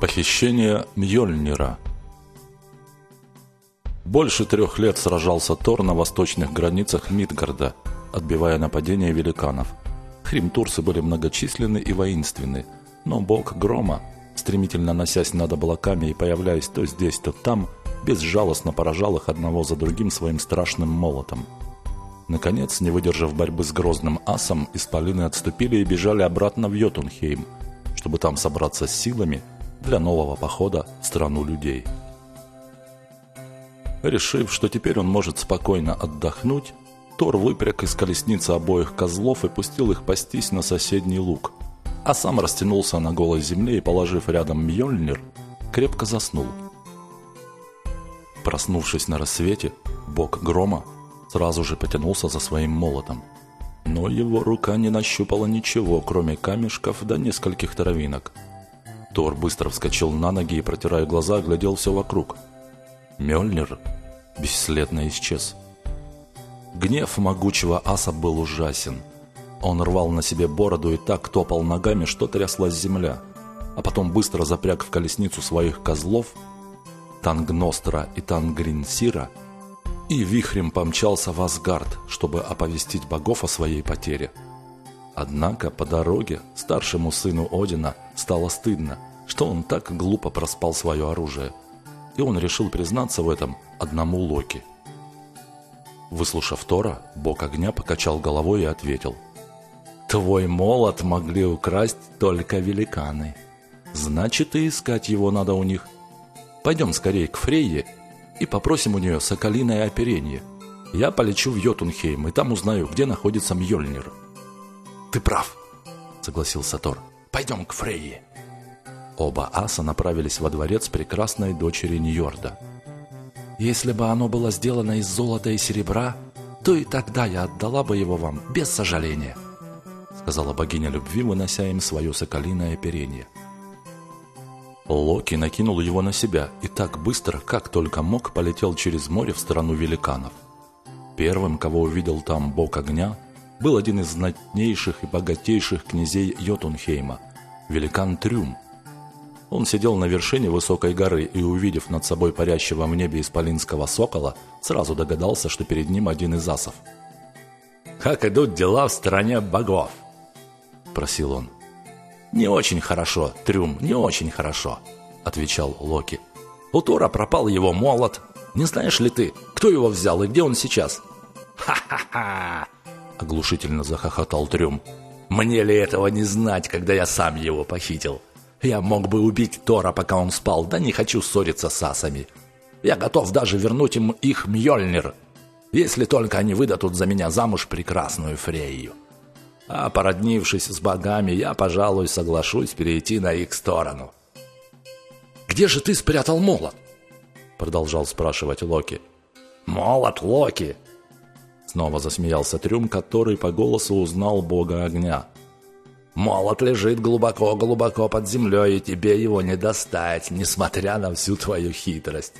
Похищение Мьёльнира Больше трех лет сражался Тор на восточных границах Мидгарда, отбивая нападения великанов. Хримтурсы были многочисленны и воинственны, но бог Грома, стремительно носясь над облаками и появляясь то здесь, то там, безжалостно поражал их одного за другим своим страшным молотом. Наконец, не выдержав борьбы с грозным асом, исполины отступили и бежали обратно в Йотунхейм, чтобы там собраться с силами – для нового похода в страну людей. Решив, что теперь он может спокойно отдохнуть, Тор выпряг из колесницы обоих козлов и пустил их пастись на соседний луг, а сам растянулся на голой земле и, положив рядом Мьёльнир, крепко заснул. Проснувшись на рассвете, бог грома сразу же потянулся за своим молотом. Но его рука не нащупала ничего, кроме камешков да нескольких травинок – Тор быстро вскочил на ноги и, протирая глаза, оглядел все вокруг. Мёльнир бесследно исчез. Гнев могучего аса был ужасен. Он рвал на себе бороду и так топал ногами, что тряслась земля. А потом быстро запряг в колесницу своих козлов, Тангностра и Тангринсира, и вихрем помчался в Асгард, чтобы оповестить богов о своей потере. Однако по дороге старшему сыну Одина стало стыдно, что он так глупо проспал свое оружие, и он решил признаться в этом одному Локи. Выслушав Тора, бог огня покачал головой и ответил. «Твой молот могли украсть только великаны. Значит, и искать его надо у них. Пойдем скорее к Фрейе и попросим у нее соколиное оперение. Я полечу в Йотунхейм и там узнаю, где находится Мьёльнир». «Ты прав», — согласился Тор. «Пойдем к Фрейе». Оба аса направились во дворец прекрасной дочери Ньорда. «Если бы оно было сделано из золота и серебра, то и тогда я отдала бы его вам без сожаления», сказала богиня любви, вынося им свое соколиное оперение. Локи накинул его на себя и так быстро, как только мог, полетел через море в сторону великанов. Первым, кого увидел там бог огня – был один из знатнейших и богатейших князей Йотунхейма – великан Трюм. Он сидел на вершине высокой горы и, увидев над собой парящего в небе исполинского сокола, сразу догадался, что перед ним один из асов. «Как идут дела в стране богов?» – просил он. «Не очень хорошо, Трюм, не очень хорошо», – отвечал Локи. «У Тора пропал его молот. Не знаешь ли ты, кто его взял и где он сейчас?» «Ха-ха-ха!» — оглушительно захохотал Трюм. «Мне ли этого не знать, когда я сам его похитил? Я мог бы убить Тора, пока он спал, да не хочу ссориться с асами. Я готов даже вернуть им их Мьёльнир, если только они выдадут за меня замуж прекрасную Фрейю. А породнившись с богами, я, пожалуй, соглашусь перейти на их сторону». «Где же ты спрятал молот?» — продолжал спрашивать Локи. «Молот Локи!» Снова засмеялся Трюм, который по голосу узнал бога огня. «Молот лежит глубоко-глубоко под землей, и тебе его не достать, несмотря на всю твою хитрость».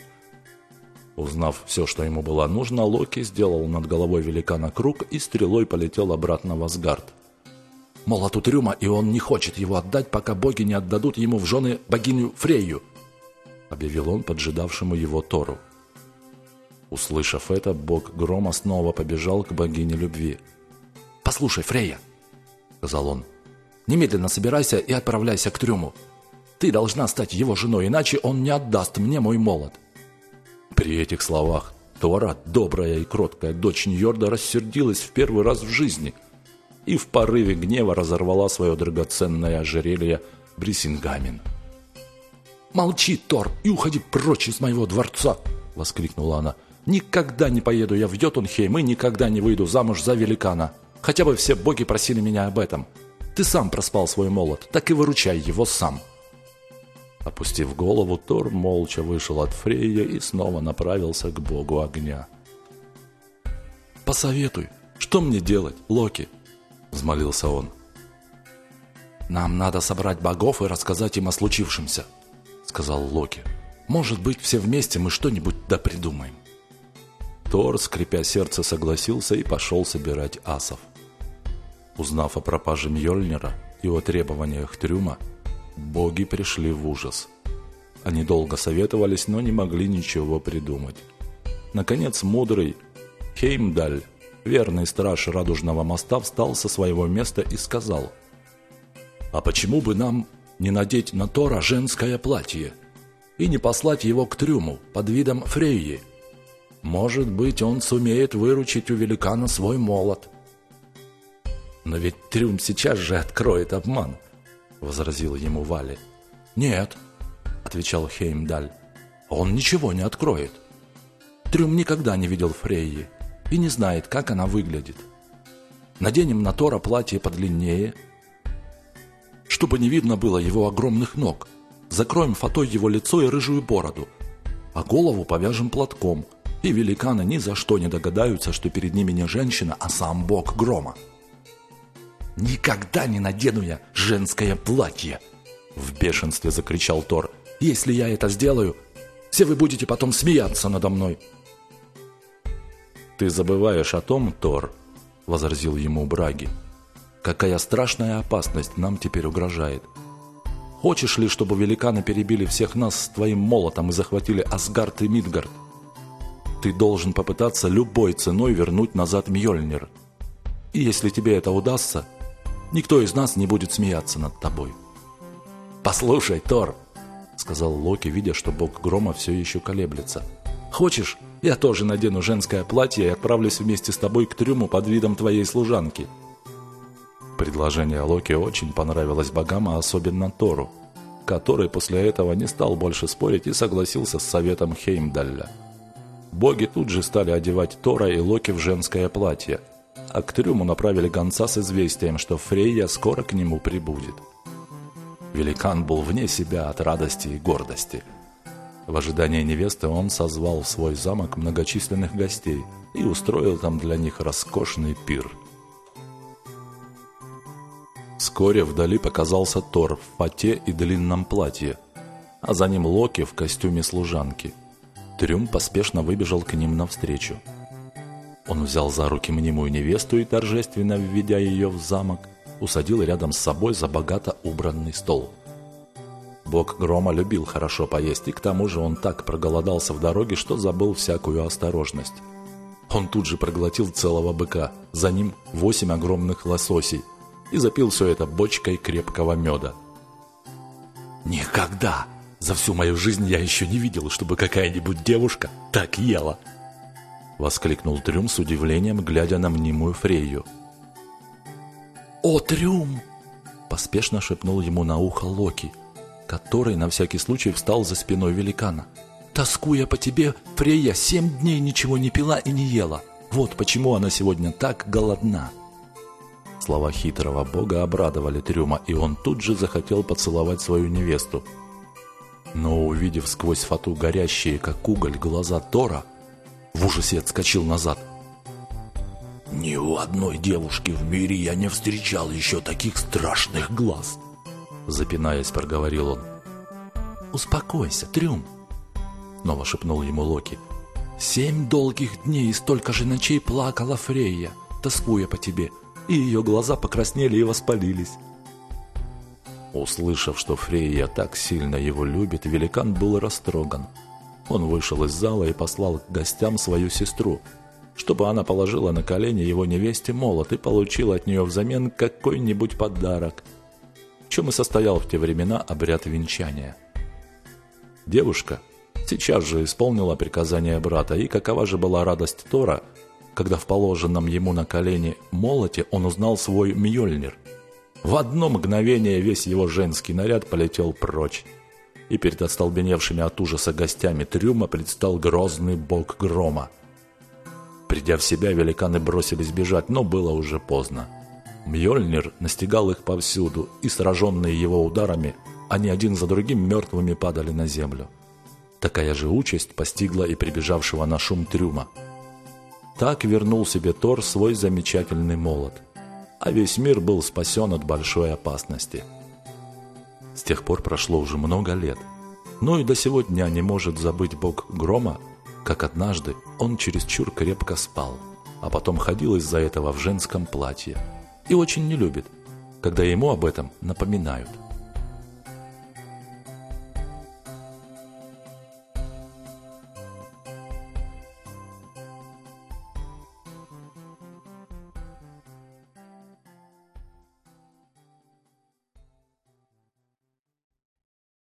Узнав все, что ему было нужно, Локи сделал над головой великана круг и стрелой полетел обратно в Асгард. «Молот у Трюма, и он не хочет его отдать, пока боги не отдадут ему в жены богиню Фрейю», объявил он поджидавшему его Тору. Услышав это, бог грома снова побежал к богине любви. «Послушай, Фрея!» — сказал он. «Немедленно собирайся и отправляйся к трюму. Ты должна стать его женой, иначе он не отдаст мне мой молот». При этих словах Тора, добрая и кроткая дочь Ньорда, рассердилась в первый раз в жизни и в порыве гнева разорвала свое драгоценное ожерелье Брисингамин. «Молчи, Тор, и уходи прочь из моего дворца!» — воскликнула она. Никогда не поеду я в Йотунхейм и никогда не выйду замуж за великана. Хотя бы все боги просили меня об этом. Ты сам проспал свой молот, так и выручай его сам». Опустив голову, Тор молча вышел от Фрейя и снова направился к богу огня. «Посоветуй, что мне делать, Локи?» – взмолился он. «Нам надо собрать богов и рассказать им о случившемся», – сказал Локи. «Может быть, все вместе мы что-нибудь да придумаем». Тор, скрипя сердце, согласился и пошел собирать асов. Узнав о пропаже Мьёльнира и о требованиях Трюма, боги пришли в ужас. Они долго советовались, но не могли ничего придумать. Наконец, мудрый Хеймдаль, верный страж Радужного моста, встал со своего места и сказал, «А почему бы нам не надеть на Тора женское платье и не послать его к трюму под видом Фрейи? Может быть, он сумеет выручить у великана свой молот». «Но ведь трюм сейчас же откроет обман», — возразил ему Вали. «Нет», — отвечал Хеймдаль, — «он ничего не откроет. Трюм никогда не видел Фрейи и не знает, как она выглядит. Наденем на Тора платье подлиннее, чтобы не видно было его огромных ног. Закроем фатой его лицо и рыжую бороду, а голову повяжем платком, и великаны ни за что не догадаются, что перед ними не женщина, а сам бог грома. «Никогда не надену я женское платье!» В бешенстве закричал Тор. «Если я это сделаю, все вы будете потом смеяться надо мной!» «Ты забываешь о том, Тор», — возразил ему Браги, «какая страшная опасность нам теперь угрожает. Хочешь ли, чтобы великаны перебили всех нас с твоим молотом и захватили Асгард и Мидгард? Ты должен попытаться любой ценой вернуть назад Мьёльнир. И если тебе это удастся, никто из нас не будет смеяться над тобой». «Послушай, Тор», — сказал Локи, видя, что бог грома все еще колеблется. «Хочешь, я тоже надену женское платье и отправлюсь вместе с тобой к трюму под видом твоей служанки». Предложение Локи очень понравилось богам, а особенно Тору, который после этого не стал больше спорить и согласился с советом Хеймдалля. Боги тут же стали одевать Тора и Локи в женское платье, а к трюму направили гонца с известием, что Фрейя скоро к нему прибудет. Великан был вне себя от радости и гордости – в ожидании невесты он созвал в свой замок многочисленных гостей и устроил там для них роскошный пир. Вскоре вдали показался Тор в фате и длинном платье, а за ним Локи в костюме служанки. Трюм поспешно выбежал к ним навстречу. Он взял за руки мнимую невесту и, торжественно введя ее в замок, усадил рядом с собой за богато убранный стол – Бог Грома любил хорошо поесть, и к тому же он так проголодался в дороге, что забыл всякую осторожность. Он тут же проглотил целого быка, за ним восемь огромных лососей и запил все это бочкой крепкого меда. «Никогда за всю мою жизнь я еще не видел, чтобы какая-нибудь девушка так ела!» Воскликнул Трюм с удивлением, глядя на мнимую Фрейю. «О, Трюм!» Поспешно шепнул ему на ухо Локи – который на всякий случай встал за спиной великана. «Тоскуя по тебе, Фрея семь дней ничего не пила и не ела. Вот почему она сегодня так голодна». Слова хитрого бога обрадовали Трюма, и он тут же захотел поцеловать свою невесту. Но, увидев сквозь фату горящие, как уголь, глаза Тора, в ужасе отскочил назад. «Ни у одной девушки в мире я не встречал еще таких страшных глаз!» запинаясь, проговорил он. «Успокойся, Трюм!» Снова шепнул ему Локи. «Семь долгих дней и столько же ночей плакала Фрейя, тоскуя по тебе, и ее глаза покраснели и воспалились». Услышав, что Фрейя так сильно его любит, великан был растроган. Он вышел из зала и послал к гостям свою сестру, чтобы она положила на колени его невесте молот и получила от нее взамен какой-нибудь подарок – в чем и состоял в те времена обряд венчания. Девушка сейчас же исполнила приказание брата, и какова же была радость Тора, когда в положенном ему на колени молоте он узнал свой Мьёльнир. В одно мгновение весь его женский наряд полетел прочь, и перед остолбеневшими от ужаса гостями трюма предстал грозный бог грома. Придя в себя, великаны бросились бежать, но было уже поздно. Мьёльнир настигал их повсюду, и, сраженные его ударами, они один за другим мертвыми падали на землю. Такая же участь постигла и прибежавшего на шум трюма. Так вернул себе Тор свой замечательный молот, а весь мир был спасен от большой опасности. С тех пор прошло уже много лет, но и до сего дня не может забыть бог Грома, как однажды он чересчур крепко спал, а потом ходил из-за этого в женском платье – и очень не любит, когда ему об этом напоминают.